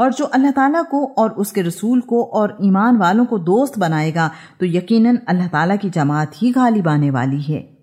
اور جو اللہ تعالیٰ کو اور اس کے رسول کو اور ایمان والوں کو دوست بنائے گا، تو یقیناً اللہ تعالیٰ کی جماعت ہی غالب آنے والی ہے۔